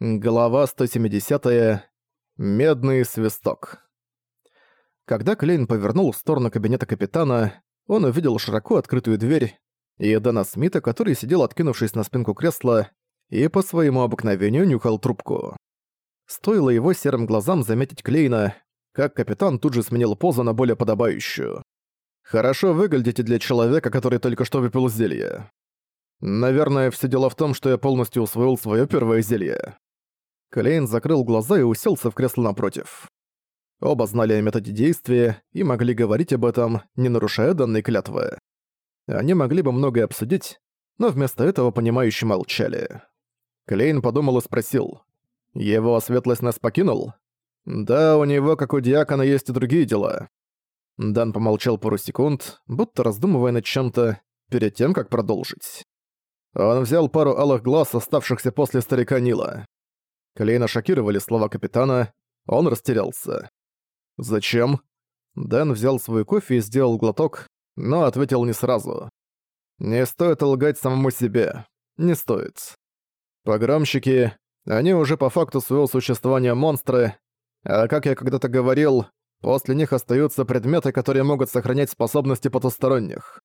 Глава 170. -я. Медный свисток. Когда Клейн повернул в сторону кабинета капитана, он увидел широко открытую дверь и Дэна Смита, который сидел откинувшись на спинку кресла и по своему обыкновению нюхал трубку. Стоило его серым глазам заметить Клейна, как капитан тут же сменил позу на более подобающую. «Хорошо выглядите для человека, который только что выпил зелье. Наверное, все дело в том, что я полностью усвоил свое первое зелье. Клейн закрыл глаза и уселся в кресло напротив. Оба знали о методе действия и могли говорить об этом, не нарушая данной клятвы. Они могли бы многое обсудить, но вместо этого понимающе молчали. Клейн подумал и спросил. «Его светлость нас покинул?» «Да, у него, как у диакона, есть и другие дела». Дан помолчал пару секунд, будто раздумывая над чем-то, перед тем, как продолжить. Он взял пару алых глаз, оставшихся после старика Нила. Клейна шокировали слова капитана, он растерялся. «Зачем?» Дэн взял свой кофе и сделал глоток, но ответил не сразу. «Не стоит лгать самому себе. Не стоит. Погромщики, они уже по факту своего существования монстры, а как я когда-то говорил, после них остаются предметы, которые могут сохранять способности потусторонних.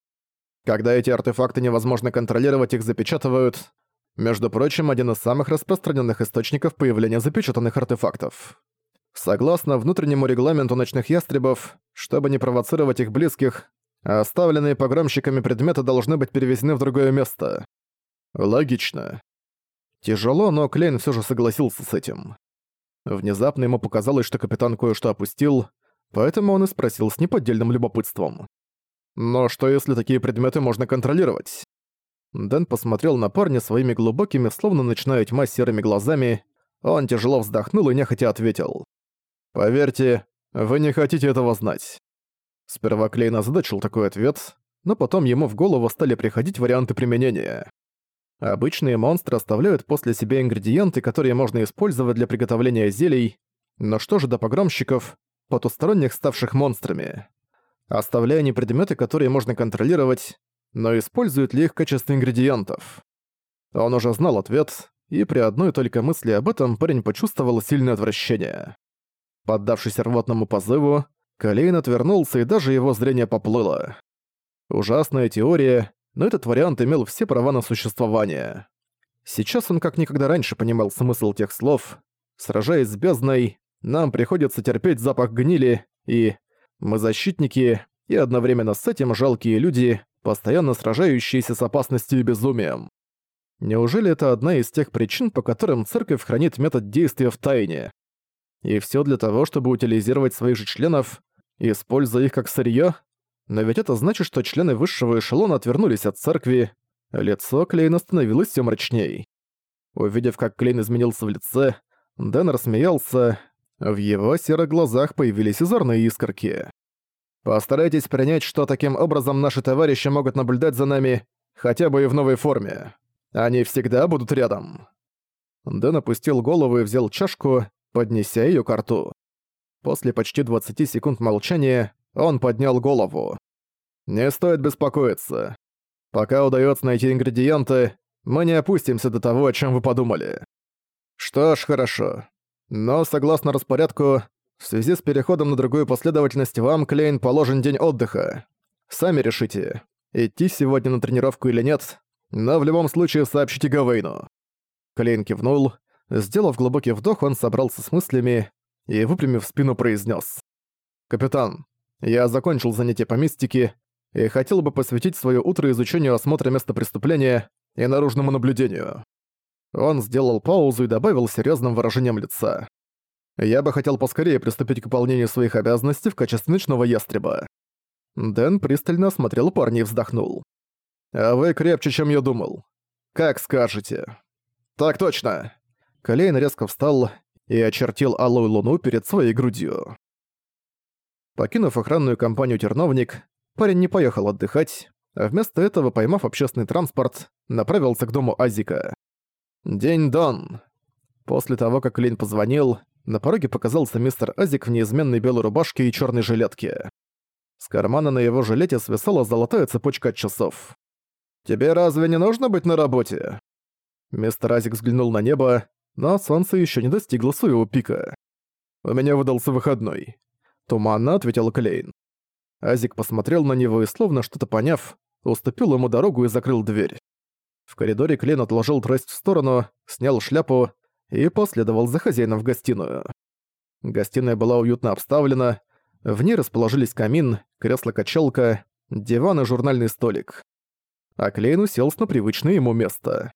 Когда эти артефакты невозможно контролировать, их запечатывают, между прочим, один из самых распространенных источников появления запечатанных артефактов. Согласно внутреннему регламенту ночных ястребов, чтобы не провоцировать их близких, оставленные погромщиками предметы должны быть перевезены в другое место. Логично. Тяжело, но Клейн все же согласился с этим. Внезапно ему показалось, что капитан кое-что опустил, поэтому он и спросил с неподдельным любопытством. «Но что если такие предметы можно контролировать?» Дэн посмотрел на парня своими глубокими, словно начиная тьма серыми глазами. Он тяжело вздохнул и нехотя ответил. «Поверьте, вы не хотите этого знать». Сперва Клейн озадачил такой ответ, но потом ему в голову стали приходить варианты применения. Обычные монстры оставляют после себя ингредиенты, которые можно использовать для приготовления зелий, но что же до погромщиков, потусторонних ставших монстрами? Оставляя не предметы, которые можно контролировать, но используют ли их в качестве ингредиентов? Он уже знал ответ, и при одной только мысли об этом парень почувствовал сильное отвращение. Поддавшись рвотному позыву, Калейн отвернулся, и даже его зрение поплыло. Ужасная теория, но этот вариант имел все права на существование. Сейчас он как никогда раньше понимал смысл тех слов. Сражаясь с бездной, нам приходится терпеть запах гнили, и мы защитники, и одновременно с этим жалкие люди, постоянно сражающиеся с опасностью и безумием. Неужели это одна из тех причин, по которым церковь хранит метод действия в тайне? И все для того, чтобы утилизировать своих же членов, используя их как сырье? Но ведь это значит, что члены высшего эшелона отвернулись от церкви, лицо Клейна становилось все мрачней. Увидев, как Клейн изменился в лице, Дэн рассмеялся, в его серых глазах появились озорные искорки. Постарайтесь принять, что таким образом наши товарищи могут наблюдать за нами, хотя бы и в новой форме. Они всегда будут рядом». Дэн опустил голову и взял чашку, поднеся её к рту. После почти 20 секунд молчания он поднял голову. «Не стоит беспокоиться. Пока удается найти ингредиенты, мы не опустимся до того, о чем вы подумали. Что ж, хорошо. Но, согласно распорядку, в связи с переходом на другую последовательность вам, Клейн, положен день отдыха. Сами решите, идти сегодня на тренировку или нет, но в любом случае сообщите Гавейну». Клейн кивнул. Сделав глубокий вдох, он собрался с мыслями и, выпрямив спину, произнес: «Капитан, я закончил занятие по мистике и хотел бы посвятить свое утро изучению осмотра места преступления и наружному наблюдению». Он сделал паузу и добавил серьезным выражением лица. Я бы хотел поскорее приступить к выполнению своих обязанностей в качестве ночного ястреба». Дэн пристально осмотрел парня и вздохнул. «А вы крепче, чем я думал. Как скажете». «Так точно!» Колейн резко встал и очертил алую луну перед своей грудью. Покинув охранную компанию «Терновник», парень не поехал отдыхать, а вместо этого, поймав общественный транспорт, направился к дому Азика. День Дон. После того, как Лейн позвонил, на пороге показался мистер Азик в неизменной белой рубашке и черной жилетке. С кармана на его жилете свисала золотая цепочка от часов. «Тебе разве не нужно быть на работе?» Мистер Азик взглянул на небо. но солнце еще не достигло своего пика. «У меня выдался выходной», — туманно ответил Клейн. Азик посмотрел на него и, словно что-то поняв, уступил ему дорогу и закрыл дверь. В коридоре Клейн отложил трость в сторону, снял шляпу и последовал за хозяином в гостиную. Гостиная была уютно обставлена, в ней расположились камин, кресло-качалка, диван и журнальный столик. А Клейн уселся на привычное ему место.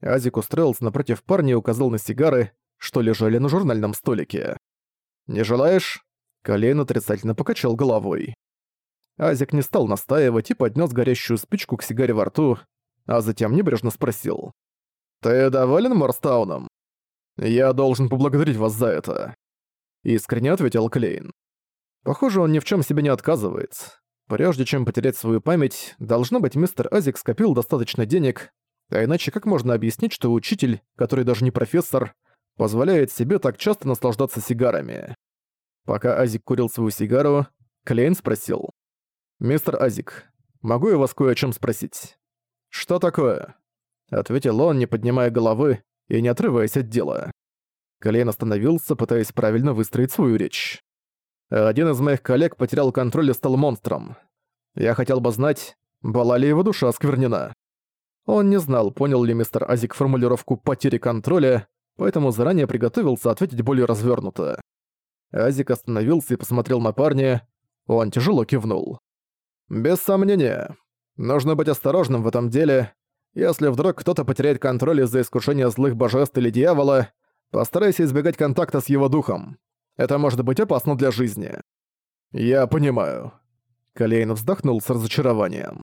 Азик устроился напротив парня и указал на сигары, что лежали на журнальном столике. «Не желаешь?» Клейн отрицательно покачал головой. Азик не стал настаивать и поднес горящую спичку к сигаре во рту, а затем небрежно спросил. «Ты доволен Морстауном?» «Я должен поблагодарить вас за это», — искренне ответил Клейн. Похоже, он ни в чем себе не отказывает. Прежде чем потерять свою память, должно быть, мистер Азик скопил достаточно денег, а иначе как можно объяснить, что учитель, который даже не профессор, позволяет себе так часто наслаждаться сигарами? Пока Азик курил свою сигару, Клейн спросил. «Мистер Азик, могу я вас кое о чем спросить?» «Что такое?» Ответил он, не поднимая головы и не отрываясь от дела. Клейн остановился, пытаясь правильно выстроить свою речь. Один из моих коллег потерял контроль и стал монстром. Я хотел бы знать, была ли его душа осквернена. Он не знал, понял ли мистер Азик формулировку «потери контроля», поэтому заранее приготовился ответить более развернуто. Азик остановился и посмотрел на парня. Он тяжело кивнул. «Без сомнения. Нужно быть осторожным в этом деле. Если вдруг кто-то потеряет контроль из-за искушения злых божеств или дьявола, постарайся избегать контакта с его духом. Это может быть опасно для жизни. Я понимаю. Клейн вздохнул с разочарованием.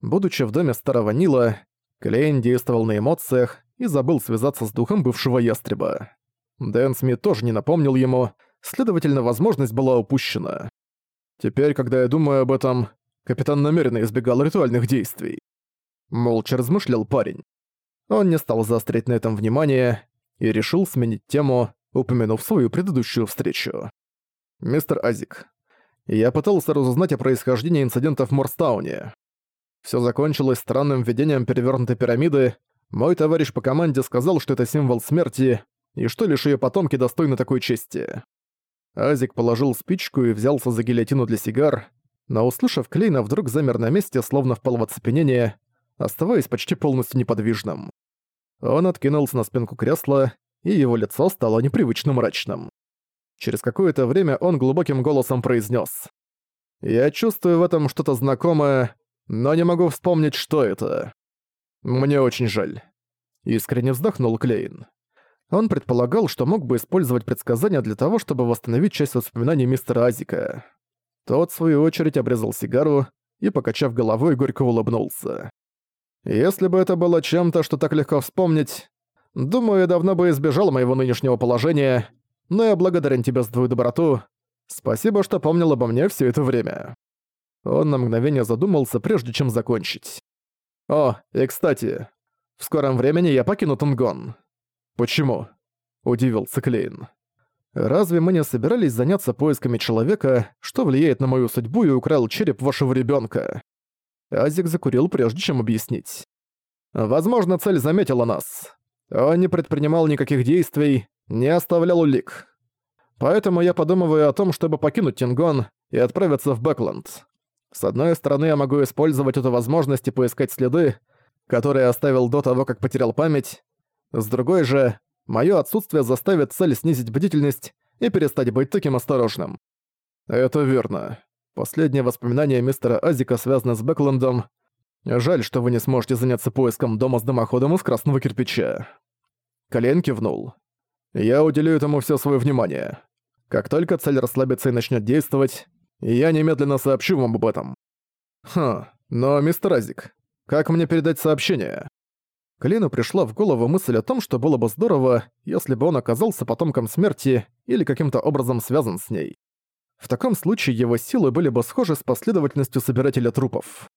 Будучи в доме старого Нила, Клейн действовал на эмоциях и забыл связаться с духом бывшего ястреба. Дэн Смит тоже не напомнил ему, следовательно, возможность была упущена. Теперь, когда я думаю об этом, капитан намеренно избегал ритуальных действий. Молча размышлял парень. Он не стал заострять на этом внимание и решил сменить тему, упомянув свою предыдущую встречу. «Мистер Азик, я пытался разузнать о происхождении инцидента в Морстауне. Все закончилось странным введением перевернутой пирамиды. Мой товарищ по команде сказал, что это символ смерти, и что лишь ее потомки достойны такой чести». Азик положил спичку и взялся за гильотину для сигар, но, услышав Клейна, вдруг замер на месте, словно впал в оцепенение, оставаясь почти полностью неподвижным. Он откинулся на спинку кресла и его лицо стало непривычно мрачным. Через какое-то время он глубоким голосом произнес: «Я чувствую в этом что-то знакомое, но не могу вспомнить, что это. Мне очень жаль». Искренне вздохнул Клейн. Он предполагал, что мог бы использовать предсказания для того, чтобы восстановить часть воспоминаний мистера Азика. Тот, в свою очередь, обрезал сигару и, покачав головой, горько улыбнулся. «Если бы это было чем-то, что так легко вспомнить, Думаю, я давно бы избежал моего нынешнего положения, но я благодарен тебе за твою доброту. Спасибо, что помнил обо мне все это время». Он на мгновение задумался, прежде чем закончить. «О, и кстати, в скором времени я покину Тунгон». «Почему?» – удивился Клейн. «Разве мы не собирались заняться поисками человека, что влияет на мою судьбу и украл череп вашего ребенка? Азик закурил, прежде чем объяснить. «Возможно, цель заметила нас. Он не предпринимал никаких действий, не оставлял улик. Поэтому я подумываю о том, чтобы покинуть Тингон и отправиться в Бэкленд. С одной стороны, я могу использовать эту возможность и поискать следы, которые оставил до того, как потерял память. С другой же, моё отсутствие заставит цель снизить бдительность и перестать быть таким осторожным. Это верно. Последнее воспоминание мистера Азика связано с Бэклендом. Жаль, что вы не сможете заняться поиском дома с дымоходом из красного кирпича. Колен кивнул. «Я уделю этому все свое внимание. Как только цель расслабится и начнет действовать, я немедленно сообщу вам об этом». «Хм, но, мистер Азик, как мне передать сообщение?» Клину пришла в голову мысль о том, что было бы здорово, если бы он оказался потомком смерти или каким-то образом связан с ней. В таком случае его силы были бы схожи с последовательностью собирателя трупов.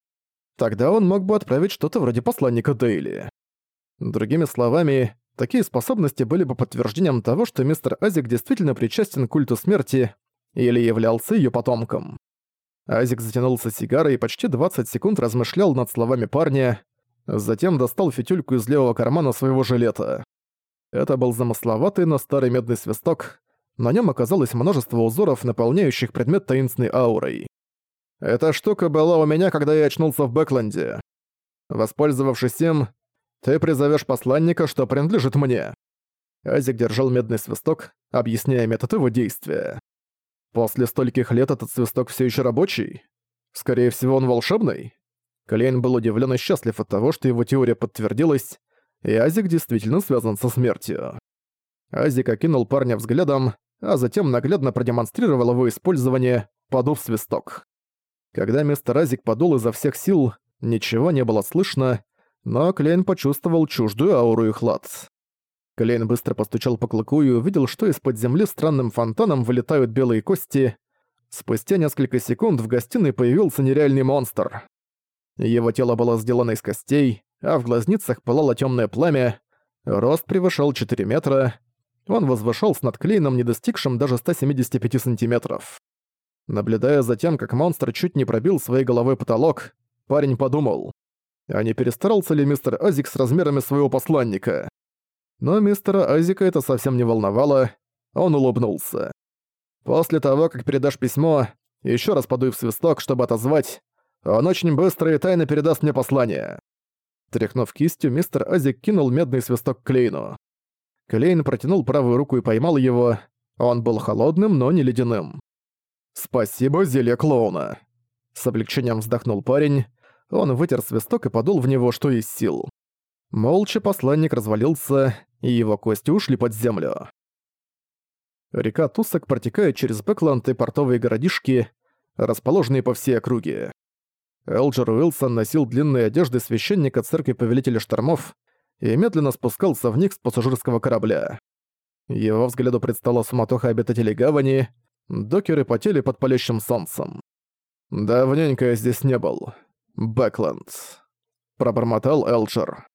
Тогда он мог бы отправить что-то вроде посланника Дейли. Другими словами, Такие способности были бы подтверждением того, что мистер Азик действительно причастен к культу смерти или являлся ее потомком. Азик затянулся сигарой и почти 20 секунд размышлял над словами парня, затем достал фитюльку из левого кармана своего жилета. Это был замысловатый, но старый медный свисток. На нем оказалось множество узоров, наполняющих предмет таинственной аурой. Эта штука была у меня, когда я очнулся в Бэкленде. Воспользовавшись им, ты призовешь посланника, что принадлежит мне. Азик держал медный свисток, объясняя метод его действия. После стольких лет этот свисток все еще рабочий? Скорее всего, он волшебный? Клейн был удивлен и счастлив от того, что его теория подтвердилась, и Азик действительно связан со смертью. Азик окинул парня взглядом, а затем наглядно продемонстрировал его использование, подув свисток. Когда мистер Азик подул изо всех сил, ничего не было слышно, но Клейн почувствовал чуждую ауру и хлад. Клейн быстро постучал по клыку и увидел, что из-под земли странным фонтаном вылетают белые кости. Спустя несколько секунд в гостиной появился нереальный монстр. Его тело было сделано из костей, а в глазницах пылало темное пламя. Рост превышал 4 метра. Он возвышался над Клейном, не достигшим даже 175 сантиметров. Наблюдая за тем, как монстр чуть не пробил своей головой потолок, парень подумал, а не перестарался ли мистер Азик с размерами своего посланника. Но мистера Азика это совсем не волновало, он улыбнулся. «После того, как передашь письмо, еще раз подуй в свисток, чтобы отозвать, он очень быстро и тайно передаст мне послание». Тряхнув кистью, мистер Азик кинул медный свисток Клейну. Клейн протянул правую руку и поймал его. Он был холодным, но не ледяным. «Спасибо, зелье клоуна!» С облегчением вздохнул парень. Он вытер свисток и подул в него, что из сил. Молча посланник развалился, и его кости ушли под землю. Река Тусок протекает через Бэкленд и портовые городишки, расположенные по всей округе. Элджер Уилсон носил длинные одежды священника церкви Повелителя Штормов и медленно спускался вниз с пассажирского корабля. Его взгляду предстала суматоха обитателей гавани, докеры потели под палящим солнцем. «Давненько я здесь не был. Бэкленд», — пробормотал Элджер.